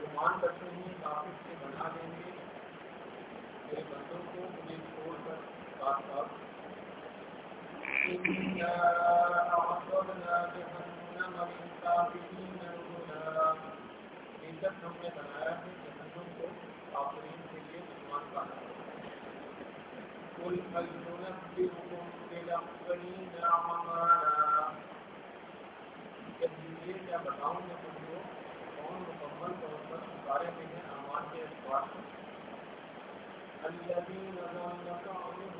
گمان کرتے بنا دیں گے۔ بندوں کو مجھے چھوڑ کر ساتھ ساتھ إنا أعطرنا جهنم للكافرين هنا لتفهم الآيات جهنم أعطرين في اليوم قل هل ننبئكم أعمالا تدبیر یا بتاؤں میں تم کو کون مکمل طور الذين ظن كعبهم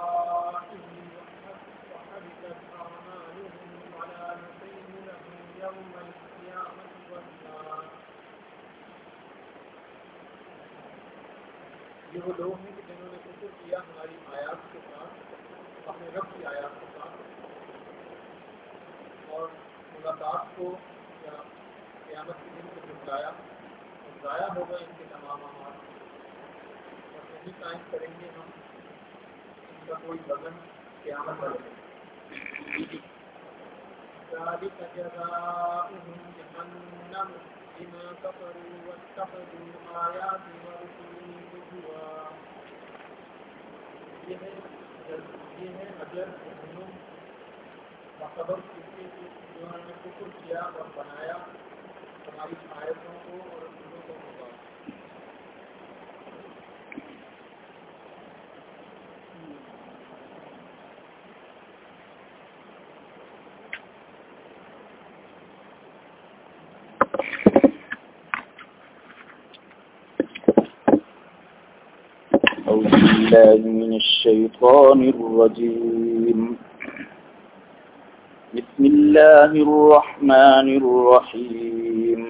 یہ وہ لوگ ہیں کہ جنہوں نے شکر کیا ہماری آیات کے ساتھ، اپنے رب کی آیات کے ساتھ۔ اور ملاقات کو یا قیامت کے دن کو جھٹلایا اور ضائع ہو گئے ان کے تمام آماد اور نہیں قائم کریں گے ہم، ان کا کوئی وزن قیامت والے ذلك جزاؤهم جهنم۔ بما كفروا واتخذوا آياتي ورسلي هزوا یہ ہے یہ ہے اجر خبر انہوں نے کفر کیا اور بنایا ہماری آیتوں کو اور أعوذ بالله من الشيطان الرجيم. بسم الله الرحمن الرحيم.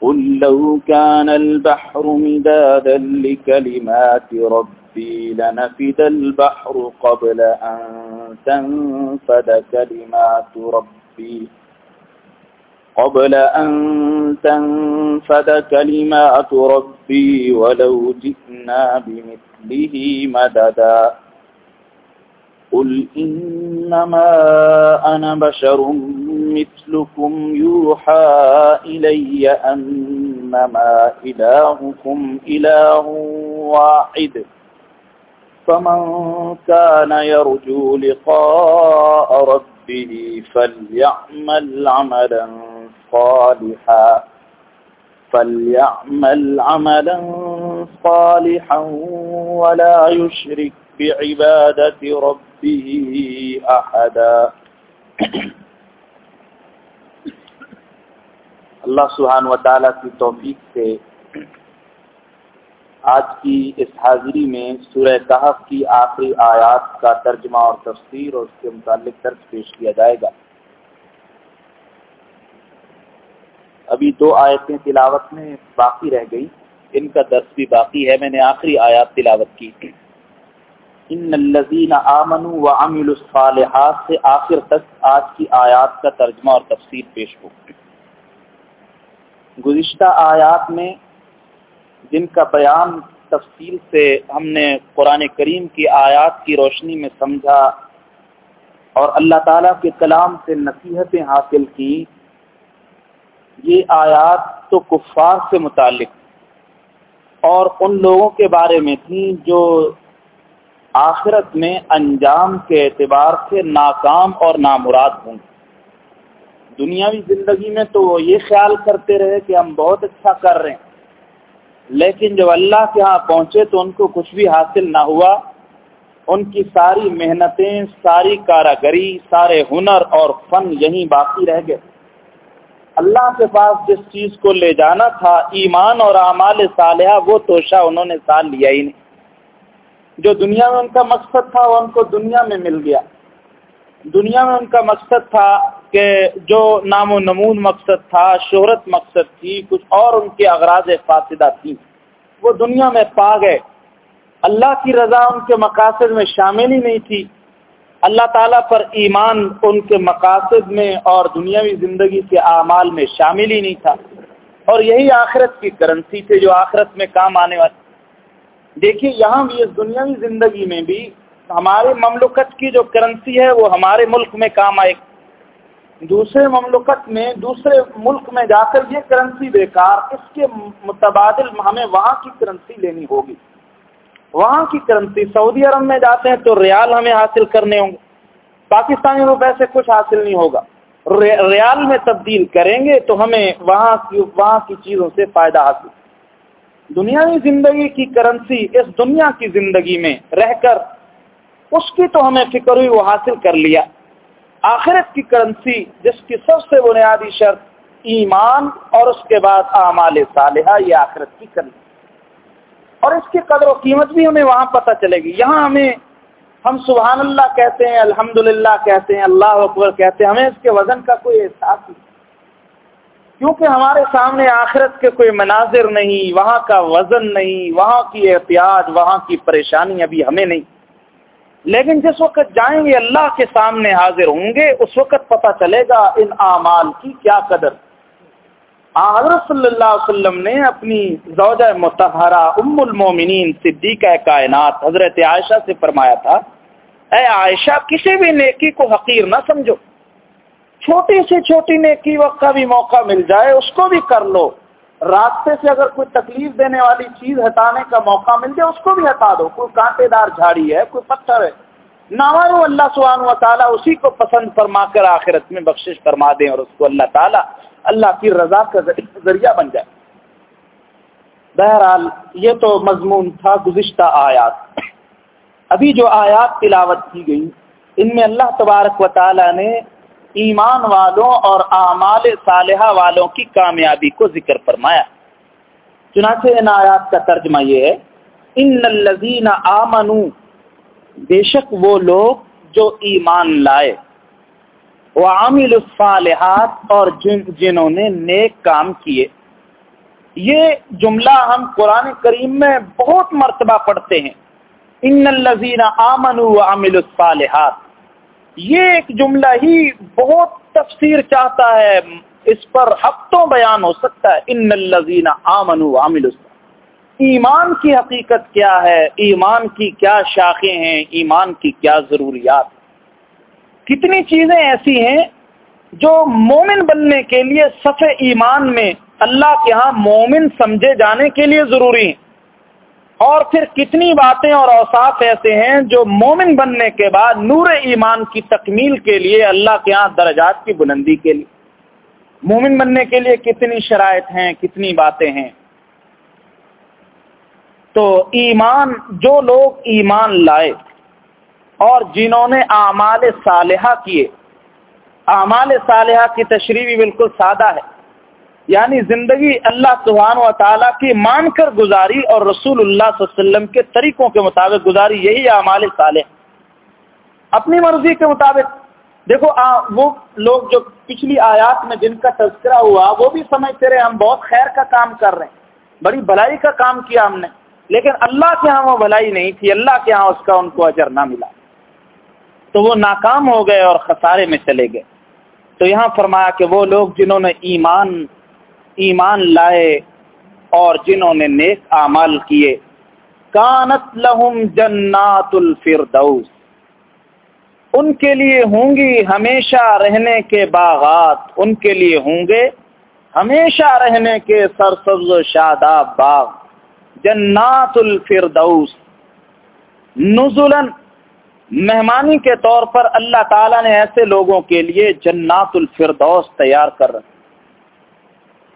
قل لو كان البحر مدادا لكلمات ربي لنفد البحر قبل أن تنفد كلمات ربي. قبل أن تنفد كلمات ربي ولو جئنا بمثله مددا. قل إنما أنا بشر مثلكم يوحى إلي أنما إلهكم إله واحد. فمن كان يرجو لقاء ربه فليعمل عملا صالحا، فليعمل عملا صالحا ولا يشرك بعبادة ربه به احدا اللہ سبحانہ و تعالیٰ کی توفیق سے آج کی اس حاضری میں سورہ کہف کی آخری آیات کا ترجمہ اور تفسیر اور اس کے متعلق درس پیش کیا جائے گا ابھی دو آیتیں تلاوت میں باقی رہ گئی۔ ان کا درس بھی باقی ہے۔ میں نے آخری آیات تلاوت کی۔ ان الزین آمن و امل الصالحات سے آخر تک آج کی آیات کا ترجمہ اور تفصیل پیش ہو۔ گزشتہ آیات میں جن کا بیان تفصیل سے ہم نے قرآن کریم کی آیات کی روشنی میں سمجھا اور اللہ تعالیٰ کے کلام سے نصیحتیں حاصل کی یہ آیات تو کفار سے متعلق اور ان لوگوں کے بارے میں تھیں جو آخرت میں انجام کے اعتبار سے ناکام اور نامراد ہوں۔ دنیاوی زندگی میں تو وہ یہ خیال کرتے رہے کہ ہم بہت اچھا کر رہے ہیں، لیکن جب اللہ کے ہاں پہنچے تو ان کو کچھ بھی حاصل نہ ہوا۔ ان کی ساری محنتیں، ساری کاراگری، سارے ہنر اور فن یہیں باقی رہ گئے۔ اللہ کے پاس جس چیز کو لے جانا تھا، ایمان اور اعمال صالحہ، وہ توشہ انہوں نے سال لیا ہی نہیں۔ جو دنیا میں ان کا مقصد تھا، وہ ان کو دنیا میں مل گیا۔ دنیا میں ان کا مقصد تھا کہ جو نام و نمون مقصد تھا، شہرت مقصد تھی، کچھ اور ان کے اغراض فاصدہ تھیں وہ دنیا میں پا گئے۔ اللہ کی رضا ان کے مقاصد میں شامل ہی نہیں تھی۔ اللہ تعالیٰ پر ایمان ان کے مقاصد میں اور دنیاوی زندگی کے اعمال میں شامل ہی نہیں تھا۔ اور یہی آخرت کی کرنسی تھے جو آخرت میں کام آنے والی۔ دیکھیے، یہاں بھی اس دنیاوی زندگی میں بھی ہمارے مملکت کی جو کرنسی ہے وہ ہمارے ملک میں کام آئے۔ دوسرے مملکت میں، دوسرے ملک میں جا کر یہ کرنسی بیکار، اس کے متبادل ہمیں وہاں کی کرنسی لینی ہوگی۔ وہاں کی کرنسی سعودی عرب میں جاتے ہیں تو ریال ہمیں حاصل کرنے ہوں گے۔ پاکستانی روپے سے کچھ حاصل نہیں ہوگا۔ ریال میں تبدیل کریں گے تو ہمیں وہاں کی وہاں کی چیزوں سے فائدہ حاصل۔ دنیاوی زندگی کی کرنسی اس دنیا کی زندگی میں رہ کر اس کی تو ہمیں فکر ہوئی، وہ حاصل کر لیا۔ آخرت کی کرنسی جس کی سب سے بنیادی شرط ایمان اور اس کے بعد اعمال صالحہ، یہ آخرت کی کرنسی اور اس کی قدر و قیمت بھی ہمیں وہاں پتہ چلے گی۔ یہاں ہمیں ہم سبحان اللہ کہتے ہیں الحمد کہتے ہیں، اللہ اکبر کہتے ہیں، ہمیں اس کے وزن کا کوئی احساس نہیں۔ کیونکہ ہمارے سامنے آخرت کے کوئی مناظر نہیں، وہاں کا وزن نہیں، وہاں کی احتیاط، وہاں کی پریشانی ابھی ہمیں نہیں۔ لیکن جس وقت جائیں گے، اللہ کے سامنے حاضر ہوں گے، اس وقت پتہ چلے گا ان اعمال کی کیا قدر۔ حضرت صلی اللہ علیہ وسلم نے اپنی زوجہ متحرہ ام المومنین صدیقہ کائنات حضرت عائشہ سے فرمایا تھا، اے عائشہ، کسی بھی نیکی کو حقیر نہ سمجھو۔ چھوٹی سے چھوٹی نیکی وقت کا بھی موقع مل جائے، اس کو بھی کر لو۔ راستے سے اگر کوئی تکلیف دینے والی چیز ہٹانے کا موقع مل جائے، اس کو بھی ہٹا دو۔ کوئی کانٹے دار جھاڑی ہے، کوئی پتھر ہے۔ نوائو اللہ سبحانہ و تعالیٰ اسی کو پسند فرما کر آخرت میں بخشش فرما دیں اور اس کو اللہ تعالیٰ اللہ کی رضا کا ذریعہ بن جائے۔ بہرحال یہ تو مضمون تھا، گزشتہ آیات۔ ابھی جو آیات تلاوت کی گئی ان میں اللہ تبارک و تعالیٰ نے ایمان والوں اور اعمال صالحہ والوں کی کامیابی کو ذکر فرمایا۔ چنانچہ ان آیات کا ترجمہ یہ ہے، ان الزین آمنو بے شک وہ لوگ جو ایمان لائے۔ وہ الصالحات اور جن جنہوں نے نیک کام کیے۔ یہ جملہ ہم قرآن کریم میں بہت مرتبہ پڑھتے ہیں۔ ان الزین آمن و عامل الصالحات۔ یہ ایک جملہ ہی بہت تفسیر چاہتا ہے۔ اس پر ہفتوں بیان ہو سکتا ہے۔ ان الزین آمن عامل ایمان کی حقیقت کیا ہے؟ ایمان کی کیا شاخیں ہیں؟ ایمان کی کیا ضروریات کتنی چیزیں ایسی ہیں جو مومن بننے کے لیے صفح ایمان میں اللہ کے ہاں مومن سمجھے جانے کے لیے ضروری ہیں۔ اور پھر کتنی باتیں اور اوصاف ایسے ہیں جو مومن بننے کے بعد نور ایمان کی تکمیل کے لیے اللہ کے ہاں درجات کی بلندی کے لیے۔ مومن بننے کے لیے کتنی شرائط ہیں، کتنی باتیں ہیں۔ تو ایمان، جو لوگ ایمان لائے اور جنہوں نے اعمال صالحہ کیے۔ اعمال صالحہ کی تشریح بھی بالکل سادہ ہے۔ یعنی زندگی اللہ سبحان و تعالیٰ کی مان کر گزاری اور رسول اللہ صلی اللہ علیہ وسلم کے طریقوں کے مطابق گزاری یہی اعمال صالح اپنی مرضی کے مطابق۔ دیکھو آ, وہ لوگ جو پچھلی آیات میں جن کا تذکرہ ہوا وہ بھی سمجھتے رہے ہم بہت خیر کا کام کر رہے ہیں۔ بڑی بھلائی کا کام کیا ہم نے۔ لیکن اللہ کے ہاں وہ بھلائی نہیں تھی اللہ کے ہاں اس کا ان کو اجر نہ ملا۔ تو وہ ناکام ہو گئے اور خسارے میں چلے گئے۔ تو یہاں فرمایا کہ وہ لوگ جنہوں نے ایمان ایمان لائے اور جنہوں نے نیک اعمال کیے۔ کانت لہم جنات الفردوس۔ ان کے لیے ہوں گی ہمیشہ رہنے کے باغات۔ ان کے لیے ہوں گے ہمیشہ رہنے کے سرسبز و شاداب باغ۔ جنات الفردوس۔ نزلن مہمانی کے طور پر اللہ تعالیٰ نے ایسے لوگوں کے لیے جنات الفردوس تیار کر رکھا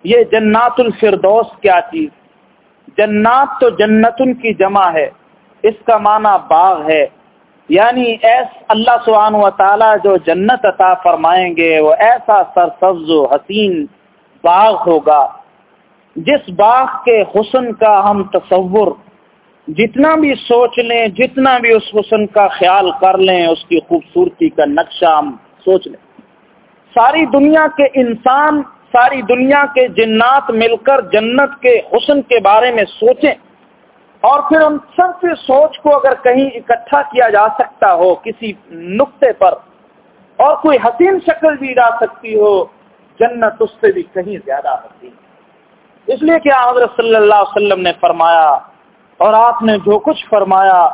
یہ جنات الفردوس کیا چیز؟ جنات تو جنتن کی جمع ہے، اس کا معنی باغ ہے۔ یعنی ایس اللہ سبحانہ و تعالیٰ جو جنت عطا فرمائیں گے، وہ ایسا سرسبز و حسین باغ ہوگا، جس باغ کے حسن کا ہم تصور جتنا بھی سوچ لیں، جتنا بھی اس حسن کا خیال کر لیں، اس کی خوبصورتی کا نقشہ ہم سوچ لیں۔ ساری دنیا کے انسان، ساری دنیا کے جنات مل کر جنت کے حسن کے بارے میں سوچیں۔ اور پھر ان سب سے سوچ کو اگر کہیں اکٹھا کیا جا سکتا ہو کسی نقطے پر، اور کوئی حسین شکل بھی جا سکتی ہو، جنت اس سے بھی کہیں زیادہ حسین اس لیے کہ حضرت صلی اللہ علیہ وسلم نے فرمایا اور آپ نے جو کچھ فرمایا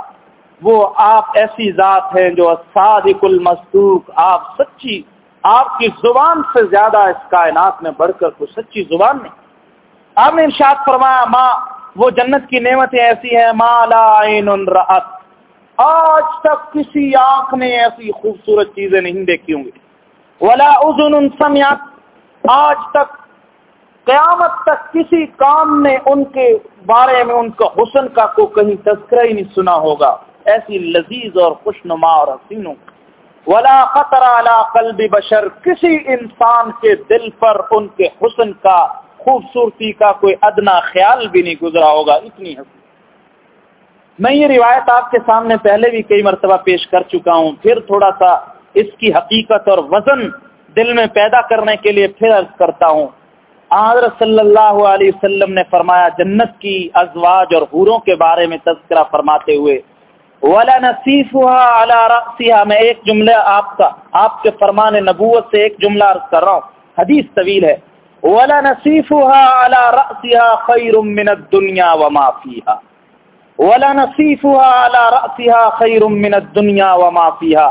وہ آپ ایسی ذات ہیں جو صادق المصدوق، آپ سچی، آپ کی زبان سے زیادہ اس کائنات میں بڑھ کر کوئی سچی زبان نہیں۔ آپ نے ارشاد فرمایا ماں وہ جنت کی نعمتیں ایسی ہیں ماں لا عین رأت۔ آج تک کسی آنکھ نے ایسی خوبصورت چیزیں نہیں دیکھی ہوں گی۔ ولا اذن سمیات آج تک قیامت تک کسی کام نے ان کے بارے میں ان کا حسن کا کو کہیں تذکرہ ہی نہیں سنا ہوگا۔ ایسی لذیذ اور خوش نما اور حسینوں ولا خطر علی قلب بشر۔ کسی انسان کے دل پر ان کے حسن کا، خوبصورتی کا کوئی ادنا خیال بھی نہیں گزرا ہوگا۔ اتنی حسن میں یہ روایت آپ کے سامنے پہلے بھی کئی مرتبہ پیش کر چکا ہوں۔ پھر تھوڑا سا اس کی حقیقت اور وزن دل میں پیدا کرنے کے لیے پھر عرض کرتا ہوں۔ حضرت صلی اللہ علیہ وسلم نے فرمایا، جنت کی ازواج اور حوروں کے بارے میں تذکرہ فرماتے ہوئے ولا نصیفها میں ایک جملہ آپ کا، آپ کے فرمان نبوت سے ایک جملہ عرض کر رہا ہوں، حدیث طویل ہے ولا نصیفها على راسها خير من الدنيا وما فيها ولا نصیفها على راسها خير من الدنيا وما فيها،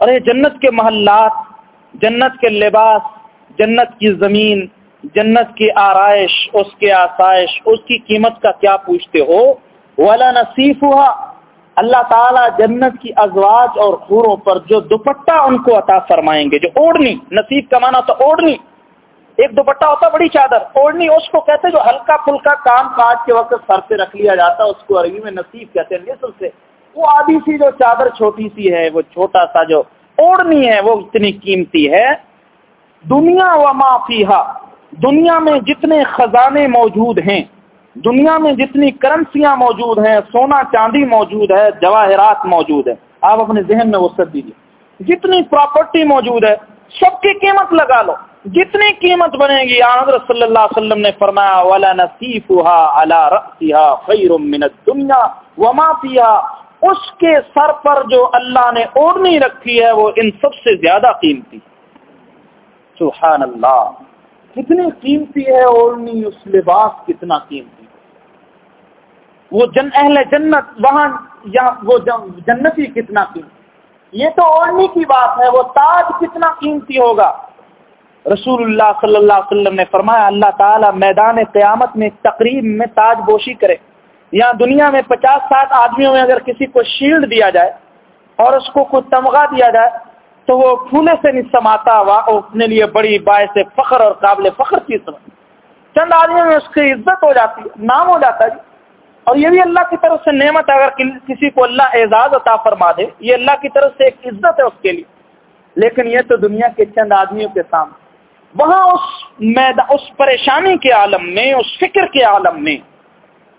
اور یہ جنت کے محلات، جنت کے لباس، جنت کی زمین جنت کی آرائش، اس کے آسائش، اس کی قیمت کا کیا پوچھتے ہو؟ ولا نصیف ہوا اللہ تعالیٰ جنت کی ازواج اور خوروں پر جو دوپٹہ ان کو عطا فرمائیں گے، جو اوڑھنی، نصیب کا مانا تو اوڑھنی، ایک دوپٹہ ہوتا بڑی چادر، اوڑھنی، اس کو کہتے جو ہلکا پھلکا کام کاج کے وقت سر سے رکھ لیا جاتا اس کو عربی میں نصیب کہتے ہیں نصف سے۔ وہ آدھی سی جو چادر چھوٹی سی ہے، وہ چھوٹا سا جو اوڑھنی ہے، وہ اتنی قیمتی ہے۔ دنیا و معافیہ دنیا میں جتنے خزانے موجود ہیں، دنیا میں جتنی کرنسیاں موجود ہیں، سونا چاندی موجود ہے، جواہرات موجود ہے، آپ اپنے ذہن میں وہ سب دیجیے جتنی پراپرٹی موجود ہے، سب کی قیمت لگا لو۔ جتنی قیمت بنے گی حضرت صلی اللہ علیہ وسلم نے فرمایا والا نصیف خیر من الدنیا وما فيها۔ اس کے سر پر جو اللہ نے اوڑھنی رکھی ہے، وہ ان سب سے زیادہ قیمتی۔ سبحان اللہ۔ کتنی قیمتی ہے اوڑھنی اس لباس کتنا قیمتی وہ جن اہل جنت وہاں یا وہ جنتی کتنا قیمتی یہ تو اوڑھنی کی بات ہے، وہ تاج کتنا قیمتی ہوگا۔ رسول اللہ صلی اللہ علیہ وسلم نے فرمایا، اللہ تعالیٰ میدان قیامت میں تقریب میں تاج بوشی کرے۔ یا دنیا میں پچاس ساٹھ آدمیوں میں اگر کسی کو شیلڈ دیا جائے اور اس کو کوئی تمغہ دیا جائے تو وہ پھولے سے نہیں سماتا ہوا اپنے لیے بڑی باعث فخر اور قابل فخر چیز سمجھ چند آدمی میں اس کی عزت ہو جاتی ہے، نام ہو جاتا ہے جی۔ اور یہ بھی اللہ کی طرف سے نعمت اگر کسی کو اللہ اعزاز عطا فرما دے، یہ اللہ کی طرف سے ایک عزت ہے اس کے لیے۔ لیکن یہ تو دنیا کے چند آدمیوں کے سامنے۔ وہاں اس میدان اس پریشانی کے عالم میں، اس فکر کے عالم میں،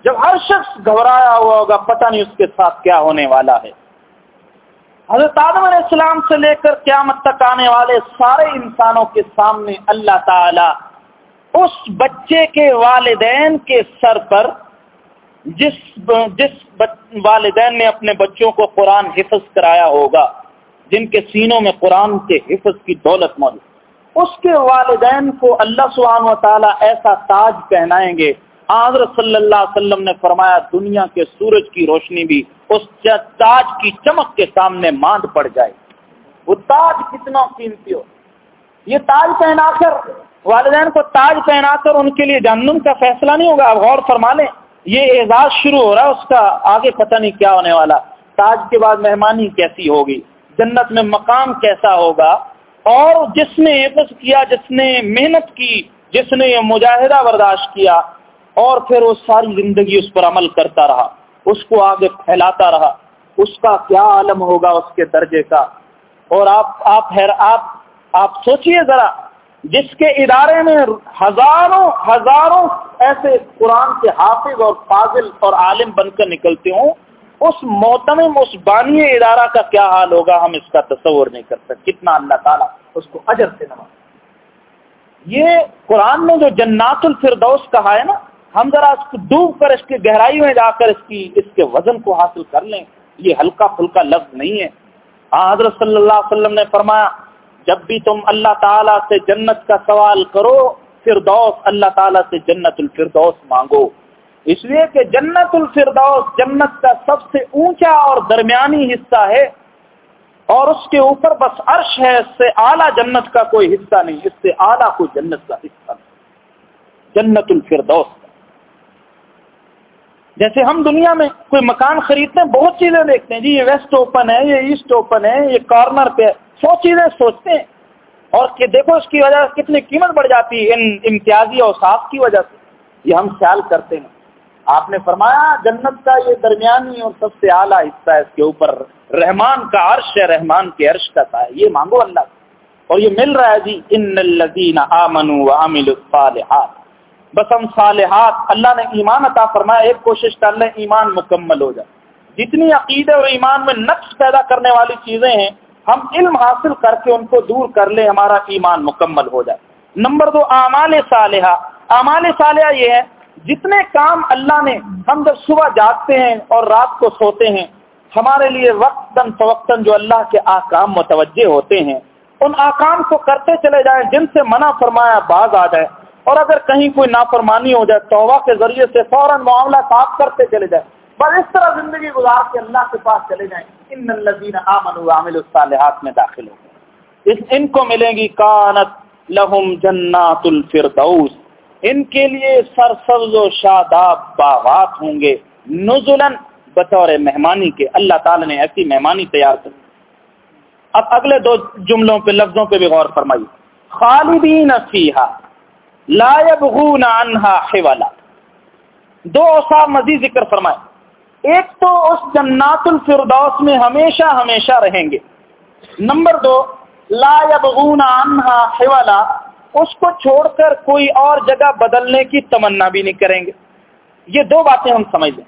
جب ہر شخص گھبرایا ہوا ہوگا، پتہ نہیں اس کے ساتھ کیا ہونے والا ہے۔ حضرت آدم علیہ السلام سے لے کر قیامت تک آنے والے سارے انسانوں کے سامنے اللہ تعالی اس بچے کے والدین کے سر پر جس جس والدین نے اپنے بچوں کو قرآن حفظ کرایا ہوگا، جن کے سینوں میں قرآن کے حفظ کی دولت موجود۔ اس کے والدین کو اللہ سبحانہ و تعالیٰ ایسا تاج پہنائیں گے حضرت صلی اللہ علیہ وسلم نے فرمایا دنیا کے سورج کی روشنی بھی اس تاج کی چمک کے سامنے ماند پڑ جائے۔ وہ تاج کتنا قیمتی ہو۔ یہ تاج پہنا کر والدین کو تاج پہنا کر ان کے لیے جہنم کا فیصلہ نہیں ہوگا، آپ غور فرما لیں۔ یہ اعزاز شروع ہو رہا ہے، اس کا آگے پتہ نہیں کیا ہونے والا۔ تاج کے بعد مہمانی کیسی ہوگی؟ جنت میں مقام کیسا ہوگا؟ اور جس نے حفظ کیا، جس نے محنت کی، جس نے یہ مجاہدہ برداشت کیا اور پھر وہ ساری زندگی اس پر عمل کرتا رہا، اس کو آگے پھیلاتا رہا، اس کا کیا عالم ہوگا اس کے درجے کا؟ اور آپ آپ آپ آپ سوچئے ذرا، جس کے ادارے میں ہزاروں ہزاروں ایسے قرآن کے حافظ اور فاضل اور عالم بن کر نکلتے ہوں، اس محتم اس بانی ادارہ کا کیا حال ہوگا؟ ہم اس کا تصور نہیں کر سکتے۔ کتنا اللہ تعالیٰ اس کو اجر سے نواز یہ قرآن میں جو جنات الفردوس کہا ہے نا ہم ذرا اس کو ڈوب کر اس کی گہرائی میں جا کر اس کی اس کے وزن کو حاصل کر لیں۔ یہ ہلکا پھلکا لفظ نہیں ہے۔ ہاں حضرت صلی اللہ علیہ وسلم نے فرمایا، جب بھی تم اللہ تعالیٰ سے جنت کا سوال کرو، فردوس اللہ تعالیٰ سے جنت الفردوس مانگو۔ اس لیے کہ جنت الفردوس جنت کا سب سے اونچا اور درمیانی حصہ ہے، اور اس کے اوپر بس عرش ہے، اس سے اعلیٰ جنت کا کوئی حصہ نہیں، اس سے اعلیٰ کوئی جنت کا حصہ نہیں۔ جنت الفردوس۔ جیسے ہم دنیا میں کوئی مکان خریدتے ہیں، بہت چیزیں دیکھتے ہیں۔ جی یہ ویسٹ اوپن ہے، یہ ایسٹ اوپن ہے، یہ کارنر پہ سو چیزیں سوچتے ہیں۔ اور کہ دیکھو اس کی وجہ سے کتنی قیمت بڑھ جاتی ہے، ان امتیازی اور صاف کی وجہ سے۔ یہ ہم خیال کرتے ہیں۔ آپ نے فرمایا، جنت کا یہ درمیانی اور سب سے اعلیٰ حصہ ہے اس کے اوپر رحمان کا عرش ہے، رحمان کے عرش کا تھا یہ مانگو اللہ اور یہ مل رہا ہے جی ان الذین آمنوا وعملوا الصالحات۔ بس ہم صالحات، اللہ نے ایمان عطا فرمایا، ایک کوشش کر لیں، ایمان مکمل ہو جائے۔ جتنی عقیدے اور ایمان میں نقص پیدا کرنے والی چیزیں ہیں، ہم علم حاصل کر کے ان کو دور کر لیں، ہمارا ایمان مکمل ہو جائے۔ نمبر دو، اعمال صالحہ۔ اعمال صالحہ یہ ہے، جتنے کام اللہ نے ہم جب صبح جاگتے ہیں اور رات کو سوتے ہیں، ہمارے لیے وقتاً فوقتاً جو اللہ کے آکام متوجہ ہوتے ہیں، ان آکام کو کرتے چلے جائیں، جن سے منع فرمایا باز آ جائے۔ اور اگر کہیں کوئی نافرمانی ہو جائے، توبہ کے ذریعے سے فوراً معاملہ صاف کرتے چلے جائیں۔ بس اس طرح زندگی گزار کے اللہ کے پاس چلے جائیں۔ ان الذین آمنوا وعملوا الصالحات میں داخل ہو گئے۔ ان کو ملیں گی کانت لہم جنات الفردوس۔ ان کے لیے سرسبز و شاداب باغات ہوں گے۔ نزلن بطور مہمانی کے۔ اللہ تعالی نے ایسی مہمانی تیار کر اب اگلے دو جملوں پہ، لفظوں پہ بھی غور فرمائی خالدین فیہا۔ لا يبغون عنہا حوالا دو اوصاف مزید ذکر فرمائے۔ ایک تو اس جنات الفردوس میں ہمیشہ ہمیشہ رہیں گے۔ نمبر دو، لا يبغون عنہا حوالا اس کو چھوڑ کر کوئی اور جگہ بدلنے کی تمنا بھی نہیں کریں گے۔ یہ دو باتیں ہم سمجھ لیں۔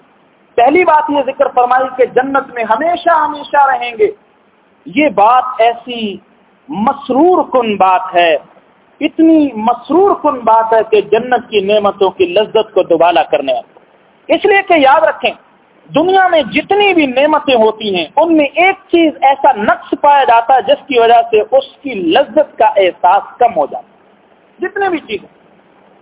پہلی بات یہ ذکر فرمائی کہ جنت میں ہمیشہ ہمیشہ رہیں گے۔ یہ بات ایسی مسرور کن بات ہے۔ اتنی مسرور کن بات ہے کہ جنت کی نعمتوں کی لذت کو دوبالا کرنے اس لیے کہ یاد رکھیں، دنیا میں جتنی بھی نعمتیں ہوتی ہیں، ان میں ایک چیز ایسا نقص پایا جاتا ہے جس کی وجہ سے اس کی لذت کا احساس کم ہو جاتا جتنے بھی چیزیں،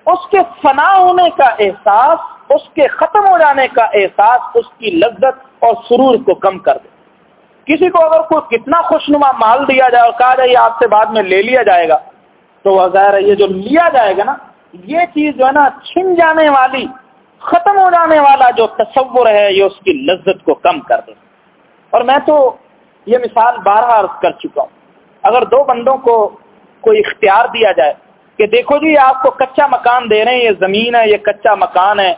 اس کے فنا ہونے کا احساس، اس کے ختم ہو جانے کا احساس اس کی لذت اور سرور کو کم کر دے۔ کسی کو اگر کوئی کتنا خوشنما مال دیا جائے اور کہا جائے آپ سے بعد میں لے لیا جائے گا تو وہ ظاہر ہے یہ جو لیا جائے گا نا، یہ چیز جو ہے نا چھن جانے والی، ختم ہو جانے والا جو تصور ہے، یہ اس کی لذت کو کم کر دے۔ اور میں تو یہ مثال بارہ عرض کر چکا ہوں۔ اگر دو بندوں کو کوئی اختیار دیا جائے کہ دیکھو جی آپ کو کچا مکان دے رہے ہیں، یہ زمین ہے، یہ کچا مکان ہے،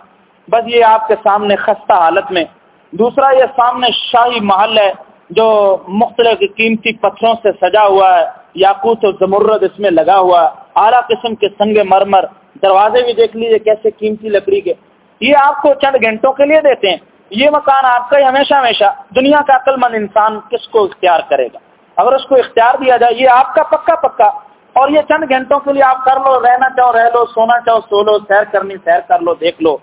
بس یہ آپ کے سامنے خستہ حالت میں۔ دوسرا، یہ سامنے شاہی محل ہے جو مختلف قیمتی پتھروں سے سجا ہوا ہے۔ یاقوت و زمرد اس میں لگا ہوا، اعلیٰ قسم کے سنگ مرمر۔ دروازے بھی دیکھ لیجیے کیسے قیمتی لکڑی کے۔ یہ آپ کو چند گھنٹوں کے لیے دیتے ہیں۔ یہ مکان آپ کا ہی ہمیشہ ہمیشہ دنیا کا عقل مند انسان کس کو اختیار کرے گا؟ اگر اس کو اختیار دیا جائے، یہ آپ کا پکا پکا۔ اور یہ چند گھنٹوں کے لیے آپ کر لو، رہنا چاہو، رہ لو، سونا چاہو، سو لو، سیر کرنی، سیر کر لو، دیکھ لو۔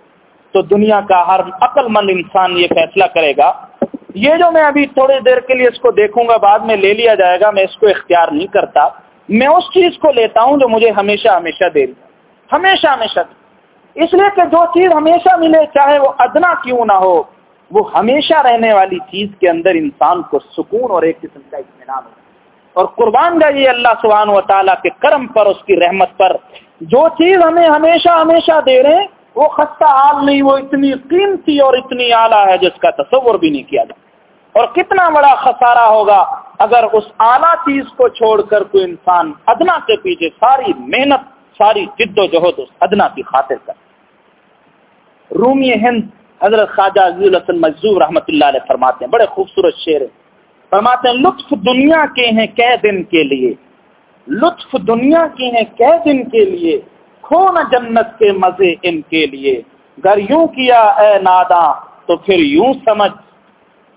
تو دنیا کا ہر عقل مند انسان یہ فیصلہ کرے گا۔ یہ جو میں ابھی تھوڑی دیر کے لیے اس کو دیکھوں گا، بعد میں لے لیا جائے گا، میں اس کو اختیار نہیں کرتا۔ میں اس چیز کو لیتا ہوں جو مجھے ہمیشہ ہمیشہ دے۔ رہی ہمیشہ ہمیشہ۔ اس لیے کہ جو چیز ہمیشہ ملے، چاہے وہ ادنا کیوں نہ ہو، وہ ہمیشہ رہنے والی چیز کے اندر انسان کو سکون اور ایک قسم کا اطمینان ہو اور قربان جائیے اللہ سبحانہ و تعالیٰ کے کرم پر، اس کی رحمت پر۔ جو چیز ہمیں ہمیشہ ہمیشہ دے رہے ہیں وہ خستہ حال نہیں وہ اتنی قیمتی اور اتنی اعلیٰ ہے جس کا تصور بھی نہیں کیا جاتا اور کتنا بڑا خسارہ ہوگا اگر اس اعلیٰ چیز کو چھوڑ کر کوئی انسان ادنا کے پیچھے ساری محنت، ساری جد و جہد اس ادنا کی خاطر کر رومی ہند حضرت خواجہ عزیز الحسن مجزور رحمۃ اللہ علیہ فرماتے ہیں، بڑے خوبصورت شعر ہیں فرماتے ہیں، لطف دنیا کے ہیں کئے دن کے لیے۔ لطف دنیا کی ہیں قید ان کے لیے۔ کھو نہ جنت کے مزے ان کے لیے؟ گر یوں کیا اے نادا تو پھر یوں سمجھ۔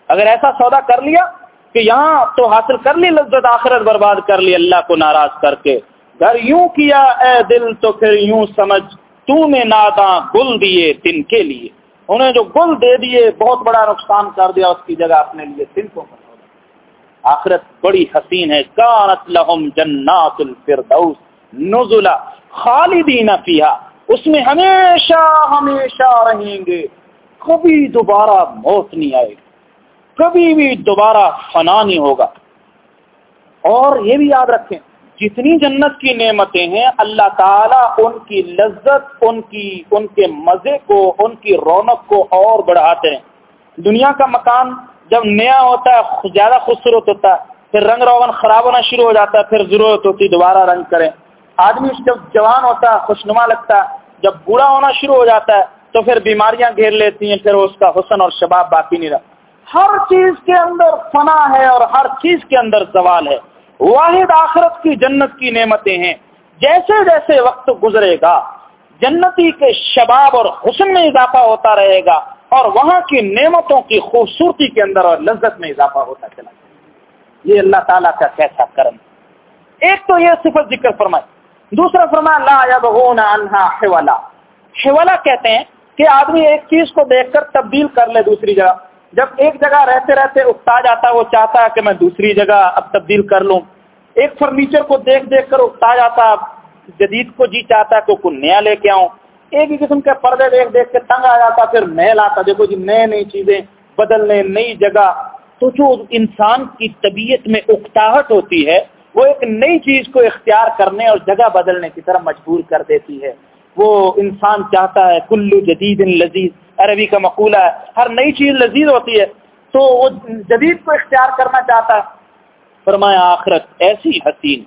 اگر ایسا سودا کر لیا کہ یہاں تو حاصل کر لی، لذت آخرت برباد کر لی، اللہ کو ناراض کر کے۔ گر یوں کیا اے دل، تو پھر یوں سمجھ۔ تو نے نادا گل دیے تن کے لیے۔ انہیں جو گل دے دیے، بہت بڑا نقصان کر دیا اس کی جگہ اپنے لیے تن کو آخرت بڑی حسین ہے۔ کانت لہم جنات الفردوس نزلا۔ خالدین فیہا، اس میں ہمیشہ ہمیشہ رہیں گے۔ کبھی دوبارہ موت نہیں آئے گی، کبھی بھی دوبارہ فنا نہیں ہوگا۔ اور یہ بھی یاد رکھیں، جتنی جنت کی نعمتیں ہیں، اللہ تعالیٰ ان کی لذت، ان کی، ان کے مزے کو، ان کی رونق کو اور بڑھاتے ہیں۔ دنیا کا مکان جب نیا ہوتا ہے زیادہ خوبصورت ہوتا ہے، پھر رنگ روغن خراب ہونا شروع ہو جاتا ہے، پھر ضرورت ہوتی دوبارہ رنگ کریں۔ آدمی جب جوان ہوتا ہے، خوشنما لگتا ہے، جب بوڑھا ہونا شروع ہو جاتا ہے، تو پھر بیماریاں گھیر لیتی ہیں، پھر اس کا حسن اور شباب باقی نہیں رہا ہر چیز کے اندر فنا ہے اور ہر چیز کے اندر زوال ہے۔ واحد آخرت کی جنت کی نعمتیں ہیں۔ جیسے جیسے وقت گزرے گا، جنتی کے شباب اور حسن میں اضافہ ہوتا رہے گا اور وہاں کی نعمتوں کی خوبصورتی کے اندر اور لذت میں اضافہ ہوتا چلا یہ اللہ تعالیٰ کا کیسا کرم۔ ایک تو یہ صفت ذکر فرمائے دوسرا فرمایا لا یبغون عنہا حوالا حوالا کہتے ہیں کہ آدمی ایک چیز کو دیکھ کر تبدیل کر لے دوسری جگہ۔ جب ایک جگہ رہتے رہتے اکتا جاتا وہ چاہتا ہے کہ میں دوسری جگہ اب تبدیل کر لوں۔ ایک فرنیچر کو دیکھ دیکھ کر اکتا جاتا جدید کو جی چاہتا ہے تو کوئی نیا لے کے آؤں۔ ایک ہی قسم کے پردے دیکھ دیکھ کے تنگ آ جاتا، پھر محل آتا۔ دیکھو جی نئے نئی چیزیں بدلنے، نئی جگہ۔ تو جو انسان کی طبیعت میں اکتاہٹ ہوتی ہے وہ ایک نئی چیز کو اختیار کرنے اور جگہ بدلنے کی طرح مجبور کر دیتی ہے۔ وہ انسان چاہتا ہے، کلو جدید لذیذ۔ عربی کا مقولہ ہے، ہر نئی چیز لذیذ ہوتی ہے۔ تو وہ جدید کو اختیار کرنا چاہتا ہے۔ فرمایا، آخرت ایسی حسین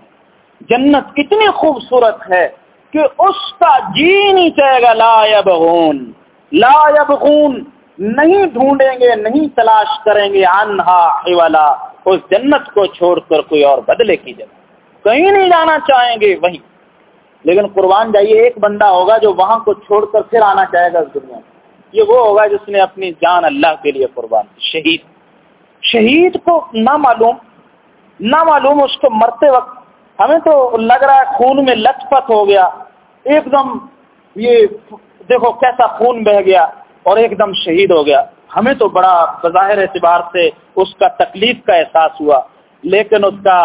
جنت اتنی خوبصورت ہے کہ اس کا جی نہیں چاہے گا، لا یبغون۔ لا یبغون، نہیں ڈھونڈیں گے، نہیں تلاش کریں گے۔ انہا حوالا اس جنت کو چھوڑ کر کوئی اور بدلے کی جگہ کہیں نہیں جانا چاہیں گے، وہیں۔ لیکن قربان جائیے، ایک بندہ ہوگا جو وہاں کو چھوڑ کر پھر آنا چاہے گا اس دنیا میں۔ یہ وہ ہوگا جس نے اپنی جان اللہ کے لیے قربان شہید۔ شہید کو نہ معلوم نہ معلوم اس کو مرتے وقت ہمیں تو لگ رہا ہے خون میں لت پت ہو گیا۔ ایک دم یہ دیکھو کیسا خون بہ گیا اور ایک دم شہید ہو گیا۔ ہمیں تو بڑا بظاہر اعتبار سے اس کا تکلیف کا احساس ہوا، لیکن اس کا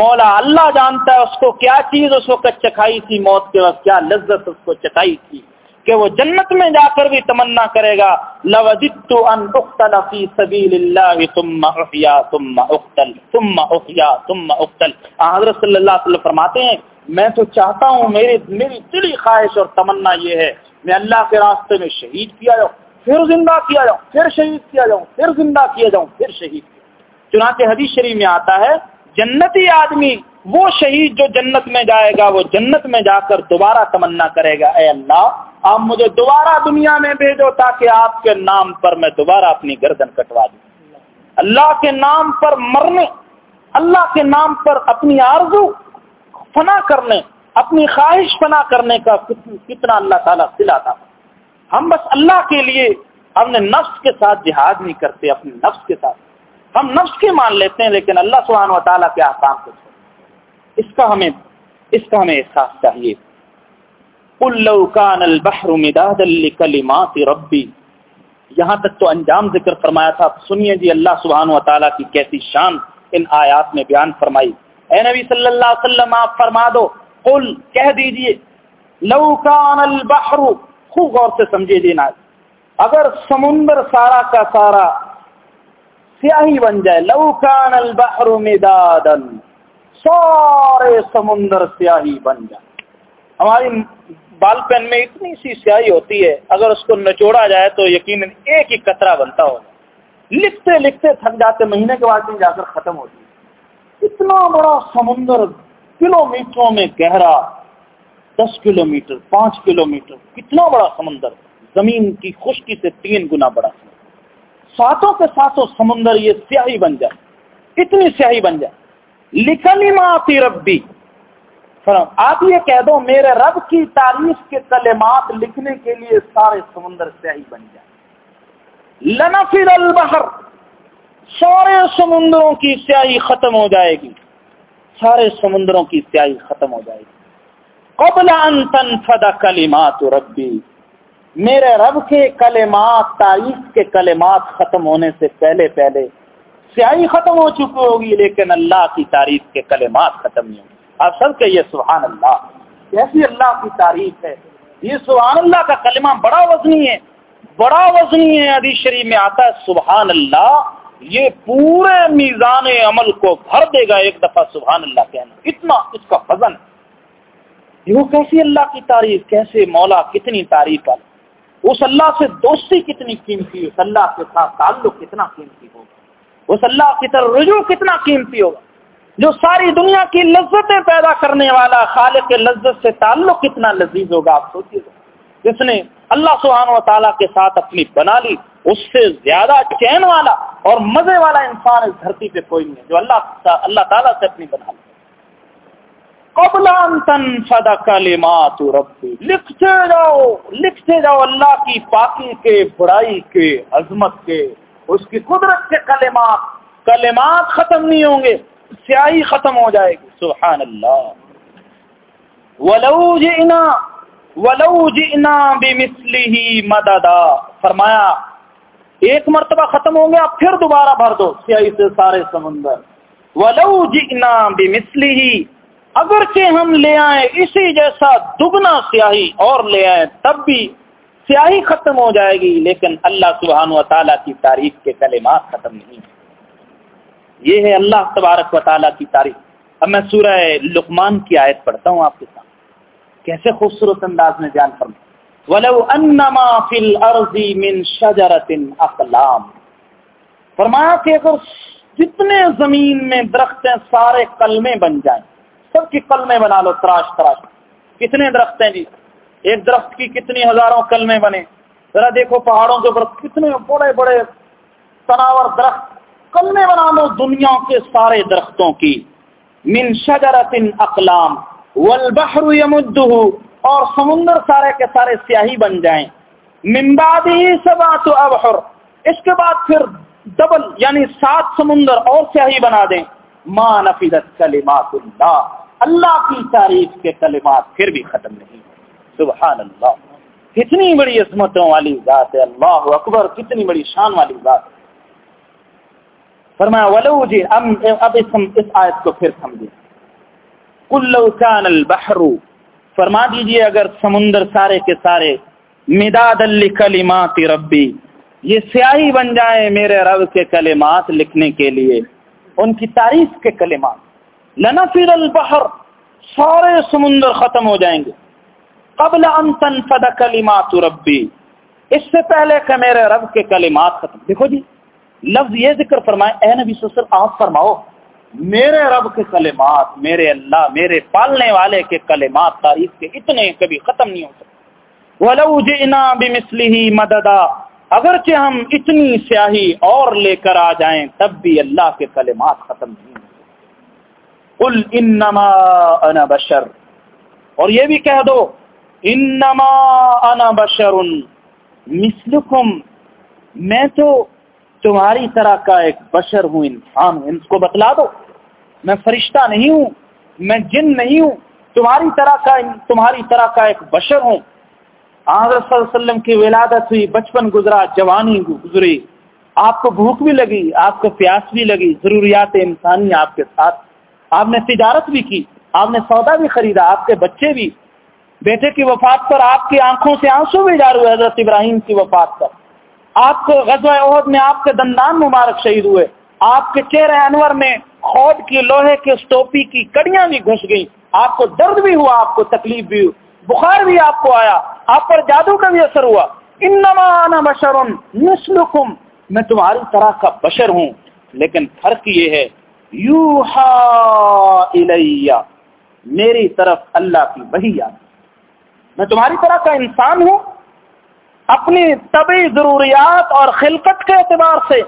مولا اللہ جانتا ہے اس کو کیا چیز اس وقت چکھائی تھی موت کے وقت، کیا لذت اس کو چکھائی تھی کہ وہ جنت میں جا کر بھی تمنا کرے گا۔ لوجدت ان اقتل فی سبیل اللہ ثم احیا ثم اقتل ثم احیا ثم اقتل حضرت صلی اللہ علیہ وسلم فرماتے ہیں، میں تو چاہتا ہوں میری میری دلی خواہش اور تمنا یہ ہے، میں اللہ کے راستے میں شہید کیا جاؤں۔ پھر زندہ کیا جاؤں، پھر شہید کیا جاؤں، پھر زندہ کیا جاؤں، پھر شہید کیا چنانچہ حدیث شریف میں آتا ہے، جنتی آدمی وہ شہید جو جنت میں جائے گا، وہ جنت میں جا کر دوبارہ تمنا کرے گا، اے اللہ، آپ مجھے دوبارہ دنیا میں بھیجو تاکہ آپ کے نام پر میں دوبارہ اپنی گردن کٹوا دوں۔ اللہ کے نام پر مرنے، اللہ کے نام پر اپنی آرزو فنا کرنے، اپنی خواہش فنا کرنے کا کتنا اللہ تعالیٰ دلا تھا ہم بس اللہ کے لیے اپنے نفس کے ساتھ جہاد نہیں کرتے، اپنے نفس کے ساتھ۔ ہم نفس کے مان لیتے ہیں، لیکن اللہ سبحانہ و تعالیٰ کے آسان کو اس کا ہمیں، اس کا ہمیں احساس چاہیے۔ ربی۔ یہاں تک تو انجام ذکر فرمایا تھا۔ سنیے جی اللہ سبحانہ و تعالیٰ کی کیسی شان ان آیات میں بیان فرمائی۔ اے نبی صلی اللہ علیہ وسلم، آپ فرما دو۔ قل، کہہ دیجیے، لو کان البحر خوب غور سے سمجھے دینا اگر سمندر سارا کا سارا سیاہی بن جائے، لو کان البحر مدادا، سارے سمندر سیاہی بن جائے۔ ہماری بال پین میں اتنی سی سیاہی ہوتی ہے، اگر اس کو نچوڑا جائے تو یقیناً ایک ہی قطرہ بنتا ہوگا۔ لکھتے لکھتے تھک جاتے، مہینے کے بعد جا کر ختم ہوتی ہے اتنا بڑا سمندر کلو میٹروں میں گہرا دس کلو میٹر پانچ کلو میٹر کتنا بڑا سمندر؟ زمین کی خشکی سے تین گنا بڑا۔ سمندر ساتوں کے ساتوں سمندر یہ سیاہی بن جائے۔ اتنی سیاہی بن جائے۔ لکھنی معافی ربی آپ یہ کہہ دو، میرے رب کی تعریف کے کلمات لکھنے کے لیے سارے سمندر سیاہی بن جائے۔ لنفر البحر۔ سارے سمندروں کی سیاہی ختم ہو جائے گی۔ سارے سمندروں کی سیاہی ختم ہو جائے گی۔ قبل ان تنفد کلمات ربی۔ میرے رب کے کلمات تعریف کے کلمات ختم ہونے سے پہلے پہلے سیاہی ختم ہو چکی ہوگی، لیکن اللہ کی تعریف کے کلمات ختم نہیں ہوں آپ سب کہ یہ سبحان اللہ۔ کیسی اللہ کی تعریف ہے؟ یہ سبحان اللہ کا کلمہ بڑا وزنی ہے۔ بڑا وزنی ہے۔ ادی شریف میں آتا ہے، سبحان اللہ۔ یہ پورے میزان عمل کو بھر دے گا ایک دفعہ سبحان اللہ کہنا۔ اتنا اس کا وزن وہ کیسی اللہ کی تعریف، کیسے مولا کتنی تعریف ہے اس اللہ سے دوستی کتنی قیمتی، اس اللہ کے ساتھ تعلق کتنا قیمتی ہوگا؟ اس اللہ کی طرف رجوع کتنا قیمتی ہوگا؟ جو ساری دنیا کی لذتیں پیدا کرنے والا خالق کے لذت سے تعلق کتنا لذیذ ہوگا، آپ سوچیے گا جس نے اللہ سبحانہ و تعالیٰ کے ساتھ اپنی بنا لی، اس سے زیادہ چین والا اور مزے والا انسان اس دھرتی پہ کوئی نہیں جو اللہ اللہ تعالیٰ سے اپنی بنا لی کلمات ربی. لکھتے جاؤ لکھتے جاؤ اللہ کی پاکی کے، بڑائی کے، عظمت کے، اس کی قدرت کے کلمات. کلمات ختم نہیں ہوں گے، سیاہی ختم ہو جائے گی. سبحان اللہ. ولو جئنا ولو جئنا بمثله مددا. فرمایا، ایک مرتبہ ختم ہو گیا پھر دوبارہ بھر دو. سیاہی سے سارے سمندر. ولو جئنا بمثله اگرچہ ہم لے آئیں اسی جیسا دگنا سیاہی اور لے آئیں، تب بھی سیاہی ختم ہو جائے گی، لیکن اللہ سبحانہ و تعالیٰ کی تعریف کے کلمات ختم نہیں یہ ہے اللہ تبارک و تعالیٰ کی تعریف اب میں سورہ لقمان کی آیت پڑھتا ہوں آپ کے ساتھ کیسے خوبصورت انداز میں جان فرما ولو انما فی الارض من شجرت اقلام فرمایا کہ اگر جتنے زمین میں درخت ہیں، سارے کلمے بن جائیں۔ سب کی کلمے بنا لو، تراش تراش۔ کتنے درخت ہیں جی؟ ایک درخت کی کتنی ہزاروں کلمے بنے۔ ذرا دیکھو پہاڑوں کے اوپر کتنے بڑے بڑے تناور درخت۔ کلمے بنا لو دنیا کے سارے درختوں کی۔ من شجرت اقلام، والبحر یمدہ۔ اور سمندر سارے کے سارے سیاہی بن جائیں۔ من بعد ہی سبات ابحر۔ اس کے بعد پھر ڈبل یعنی سات سمندر اور سیاہی بنا دیں۔ ما نفدت کلمات اللہ۔ اللہ کی تعریف کے کلمات پھر بھی ختم نہیں سبحان اللہ۔ کتنی بڑی عظمتوں والی ذات ہے۔ اللہ اکبر کتنی بڑی شان والی ذات ہے۔ فرمایا ولو جی ام اب اس, اس آیت کو پھر سمجھیں کلو کان البحر۔ فرما دیجیے اگر سمندر سارے کے سارے مداد کلمات ربی یہ سیاہی بن جائے میرے رب کے کلمات لکھنے کے لیے۔ ان کی تعریف کے کلمات۔ لنفر البحر، سارے سمندر ختم ہو جائیں گے۔ قبل ان تنفد کلمات ربی۔ اس سے پہلے کہ میرے رب کے کلمات ختم۔ دیکھو جی لفظ یہ ذکر فرمائے، اے نبی صلی اللہ علیہ وسلم، آپ فرماؤ، میرے رب کے کلمات، میرے اللہ، میرے پالنے والے کے کلمات تعریف کے اتنے کبھی ختم نہیں ہو سکتے۔ وَلَوْ جِئْنَا بِمِثْلِهِ مَدَدًا۔ اگرچہ ہم اتنی سیاہی اور لے کر آ جائیں، تب بھی اللہ کے کلمات ختم نہیں ہو قل انما انا بشر. اور یہ بھی کہہ دو انما انا بشر. مثلکم میں تو تمہاری طرح کا ایک بشر ہوں، انسان ہوں اس کو بتلا دو۔ میں فرشتہ نہیں ہوں، میں جن نہیں ہوں، تمہاری طرح کا، تمہاری طرح کا ایک بشر ہوں۔ حضرت صلی اللہ علیہ وسلم کی ولادت ہوئی، بچپن گزرا، جوانی گزری۔ آپ کو بھوک بھی لگی، آپ کو پیاس بھی لگی، ضروریات انسانی آپ کے ساتھ۔ آپ نے تجارت بھی کی، آپ نے سودا بھی خریدا، آپ کے بچے بھی۔ بیٹے کی وفات پر آپ کی آنکھوں سے آنسو بھی جار ہوئے حضرت ابراہیم کی وفات پر۔ آپ کو غزوہ عہد میں آپ کے دندان مبارک شہید ہوئے۔ آپ کے چہرے انور میں خود کی لوہے کے اسٹوپی کی کڑیاں بھی گھس گئی آپ کو درد بھی ہوا، آپ کو تکلیف بھی ہوئی۔ بخار بھی آپ کو آیا۔ آپ پر جادو کا بھی اثر ہوا۔ انما انا بشر مثلکم۔ میں تمہاری طرح کا بشر ہوں، لیکن فرق یہ ہے یوحا الیہ، میری طرف اللہ کی وہی آتی میں تمہاری طرح کا انسان ہوں، اپنی طبی ضروریات اور خلقت کے اعتبار سے،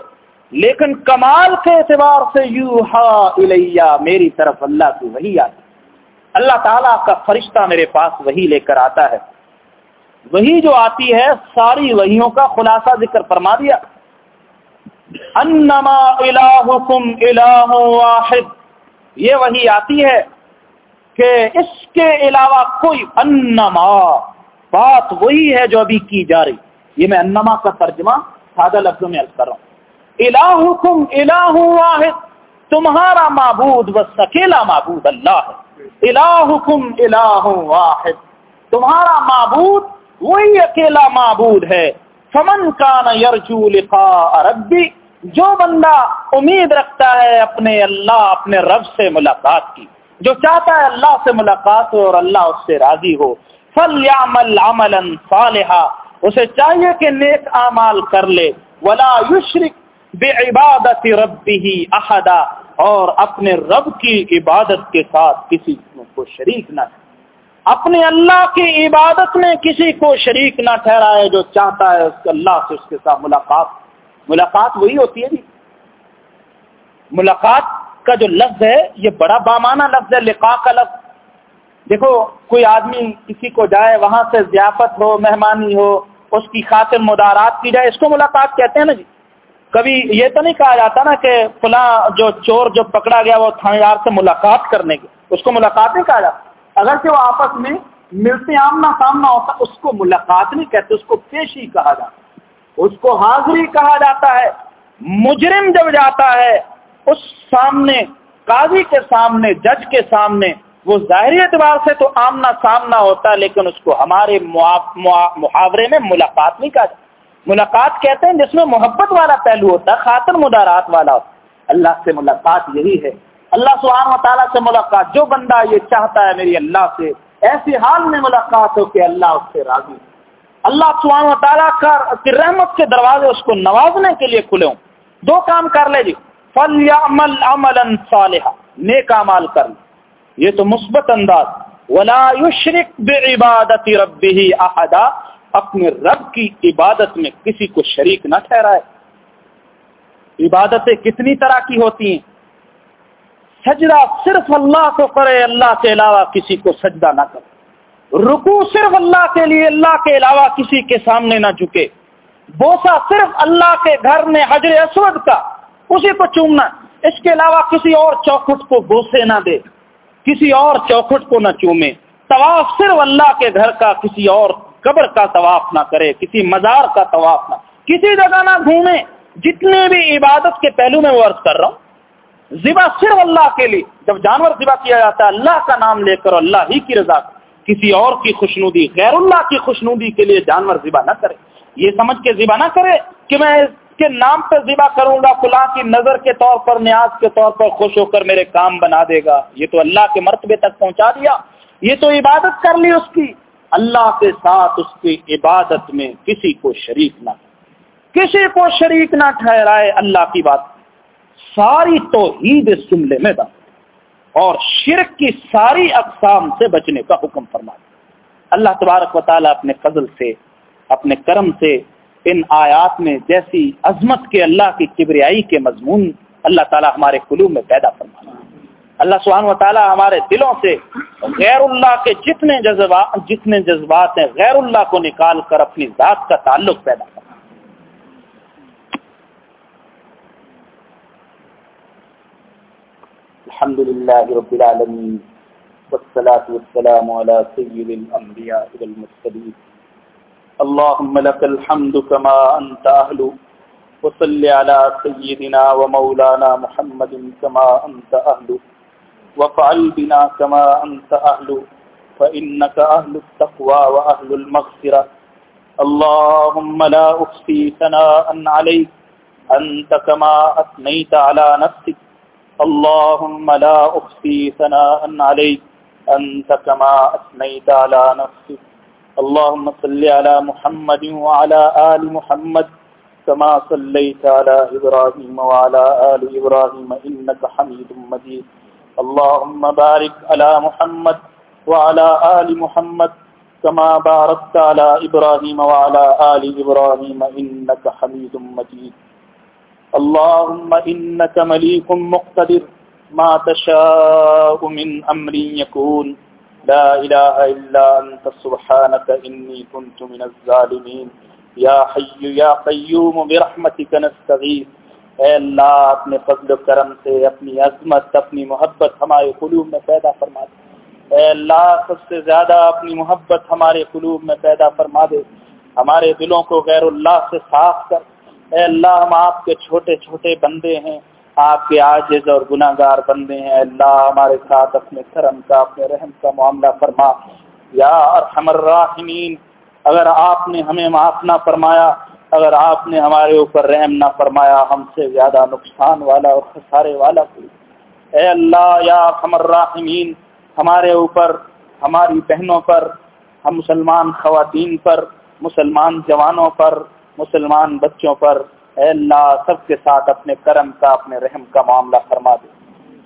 لیکن کمال کے اعتبار سے یو ہا میری طرف اللہ کی وہی آتی اللہ تعالیٰ کا فرشتہ میرے پاس وہی لے کر آتا ہے۔ وہی جو آتی ہے، ساری وہیوں کا خلاصہ ذکر فرما دیا۔ انما الہکم الہ واحد۔ یہ وہی آتی ہے کہ اس کے علاوہ کوئی انما بات وہی ہے جو ابھی کی جا رہی۔ یہ میں انما کا ترجمہ سادہ لفظوں میں عرض کر رہا ہوں۔ الہکم الہ واحد۔ تمہارا معبود و سکیلا معبود اللہ ہے۔ الہکم الہ واحد۔ تمہارا معبود وہی اکیلا معبود ہے۔ فمن کان یرجو لقاء ربی، جو بندہ امید رکھتا ہے اپنے اللہ، اپنے رب سے ملاقات کی، جو چاہتا ہے اللہ سے ملاقات ہو اور اللہ اس سے راضی ہو فل یامل عملا صالحا، اسے چاہیے کہ نیک اعمال کر لے، ولا یشرک بے عبادت ربی احدا، اور اپنے رب کی عبادت کے ساتھ کسی کو شریک نہ اپنے اللہ کی عبادت میں کسی کو شریک نہ ٹھہرائے جو چاہتا ہے اس کے اللہ سے اس کے ساتھ ملاقات۔ ملاقات وہی ہوتی ہے جی۔ ملاقات کا جو لفظ ہے، یہ بڑا بامانہ لفظ ہے، لقاء کا لفظ۔ دیکھو، کوئی آدمی کسی کو جائے، وہاں سے ضیافت ہو، مہمانی ہو، اس کی خاطر مدارات کی جائے، اس کو ملاقات کہتے ہیں نا جی۔ کبھی یہ تو نہیں کہا جاتا نا کہ فلاں جو چور جو پکڑا گیا، وہ تھانے دار سے ملاقات کرنے کی اس کو ملاقات نہیں کہا جاتا۔ اگر کہ وہ آپس میں ملتے آمنا سامنا ہوتا، اس کو ملاقات نہیں کہتے، اس کو پیشی کہا جاتا اس کو حاضری کہا جاتا ہے، مجرم جب جاتا ہے، اس سامنے، قاضی کے سامنے، جج کے سامنے، وہ ظاہری اعتبار سے تو آمنا سامنا ہوتا ہے، لیکن اس کو ہمارے محاورے میں ملاقات نہیں کہا جاتا۔ ملاقات کہتے ہیں جس میں محبت والا پہلو ہوتا ہے، خاطر مدارات والا ہوتا ہے۔ اللہ سے ملاقات یہی ہے۔ اللہ سبحانہ و تعالیٰ سے ملاقات، جو بندہ یہ چاہتا ہے میری اللہ سے، ایسی حال میں ملاقات ہو کہ اللہ اس سے راضی اللہ سبحانہ و تعالیٰ کا رحمت کے دروازے اس کو نوازنے کے لیے کھلے ہوں۔ دو کام کر لے جی۔ فل عمل عمل صالحہ نیک مال کر لے۔ یہ تو مثبت انداز۔ ولا یشرک بعبادت ربه احدا اپنے رب کی عبادت میں کسی کو شریک نہ ٹھہرائے۔ عبادتیں کتنی طرح کی ہوتی ہیں؟ سجدہ صرف اللہ کو کرے اللہ کے علاوہ کسی کو سجدہ نہ کرے رکو صرف اللہ کے لیے، اللہ کے علاوہ کسی کے سامنے نہ جھکے۔ بوسا صرف اللہ کے گھر میں حجر اسود کا، اسی کو چومنا۔ اس کے علاوہ کسی اور چوکھٹ کو بوسے نہ دے۔ کسی اور چوکھٹ کو نہ چومے۔ طواف صرف اللہ کے گھر کا، کسی اور قبر کا طواف نہ کرے، کسی مزار کا طواف نہ۔ کسی جگہ نہ گھومے۔ جتنے بھی عبادت کے پہلو میں وہ عرض کر رہا ہوں۔ ذبح صرف اللہ کے لیے۔ جب جانور ذبح کیا جاتا ہے، اللہ کا نام لے کر اللہ ہی کی رضا کسی اور کی خوشنودی، غیر اللہ کی خوشنودی کے لیے جانور ذبح نہ کرے۔ یہ سمجھ کے ذبح نہ کرے کہ میں اس کے نام پہ ذبح کروں گا، فلاں کی نظر کے طور پر، نیاز کے طور پر خوش ہو کر میرے کام بنا دے گا۔ یہ تو اللہ کے مرتبے تک پہنچا دیا۔ یہ تو عبادت کر لی اس کی۔ اللہ کے ساتھ اس کی عبادت میں کسی کو شریک نہ کسی کو شریک نہ ٹھہرائے اللہ کی بات۔ ساری توحید اس جملے میں داخل اور شرک کی ساری اقسام سے بچنے کا حکم فرما اللہ تبارک و تعالیٰ اپنے فضل سے، اپنے کرم سے ان آیات میں جیسی عظمت کے اللہ کی کبریائی کے مضمون اللہ تعالیٰ ہمارے قلوب میں پیدا فرمانا اللہ سبحانہ و تعالیٰ ہمارے دلوں سے غیر اللہ کے جتنے جذبات جتنے جذبات ہیں، غیر اللہ کو نکال کر اپنی ذات کا تعلق پیدا کرنا الحمد لله رب العالمين، والصلاة والسلام على سيد الأنبياء والمرسلين. اللهم لك الحمد كما أنت أهل، وصل على سيدنا ومولانا محمد كما أنت أهل وفعل بنا كما أنت أهل، فإنك أهل التقوى وأهل المغفرة. اللهم لا أخفي ثناء عليك، أنت كما أثنيت على نفسك اللهم لا أخفي ثناء عليك. أنت كما أثنيت على نفسك. اللهم صل على محمد وعلى آل محمد كما صليت على إبراهيم وعلى آل إبراهيم إنك حميد مجيد. اللهم بارك على محمد وعلى آل محمد كما باركت على إبراهيم وعلى آل إبراهيم إنك حميد مجيد. اللهم إنك مليك مقتدر ما تشاء من أمر يكون. لا إله إلا أنت، سبحانك إني كنت من الظالمين. يا حي يا قيوم، برحمتك نستغيث. اے اللہ، اپنے فضل و کرم سے، اپنی عظمت، اپنی محبت ہمارے قلوب میں پیدا فرما دے۔ اے اللہ، سب سے زیادہ اپنی محبت ہمارے قلوب میں پیدا فرما دے۔ ہمارے دلوں کو غیر اللہ سے صاف کر۔ اے اللہ، ہم آپ کے چھوٹے چھوٹے بندے ہیں، آپ کے عاجز اور گناہ گار بندے ہیں۔ اللہ، ہمارے ساتھ اپنے کرم کا، اپنے رحم کا معاملہ فرما۔ یا ارحم الراحمین، اگر آپ نے ہمیں معاف نہ فرمایا، اگر آپ نے ہمارے اوپر رحم نہ فرمایا، ہم سے زیادہ نقصان والا اور خسارے والا کوئی۔ اے اللہ، یا ارحم الراحمین، ہمارے اوپر، ہماری بہنوں پر، ہم مسلمان خواتین پر، مسلمان جوانوں پر مسلمان بچوں پر اے اللہ سب کے ساتھ اپنے کرم کا، اپنے رحم کا معاملہ فرما دے۔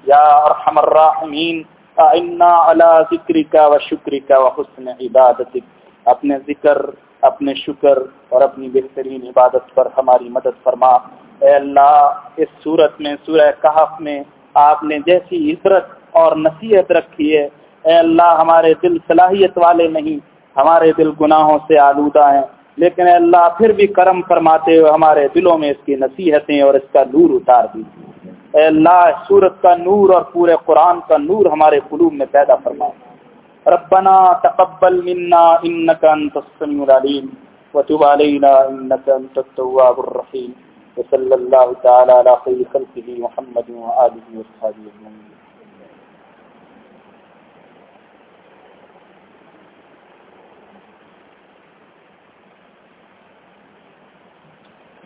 یا ارحم الراحمین انا علی ذکری کا و شکری کا و حسن عبادت اپنے ذکر، اپنے شکر اور اپنی بہترین عبادت پر ہماری مدد فرما۔ اے اللہ، اس صورت میں، سورہ کہف میں آپ نے جیسی عبرت اور نصیحت رکھی ہے۔ اے اللہ، ہمارے دل صلاحیت والے نہیں، ہمارے دل گناہوں سے آلودہ ہیں۔ لیکن اللہ پھر بھی کرم فرماتے ہوئے ہمارے دلوں میں اس کی نصیحتیں اور اس کا نور اتار دی اے اللہ سورت کا نور اور پورے قرآن کا نور ہمارے قلوب میں پیدا فرما ربنا تقبل منا انك انت السميع العليم وتب علينا انك انت التواب الرحيم وصلى الله تعالى على خير خلقه محمد واله وصحبه اجمعين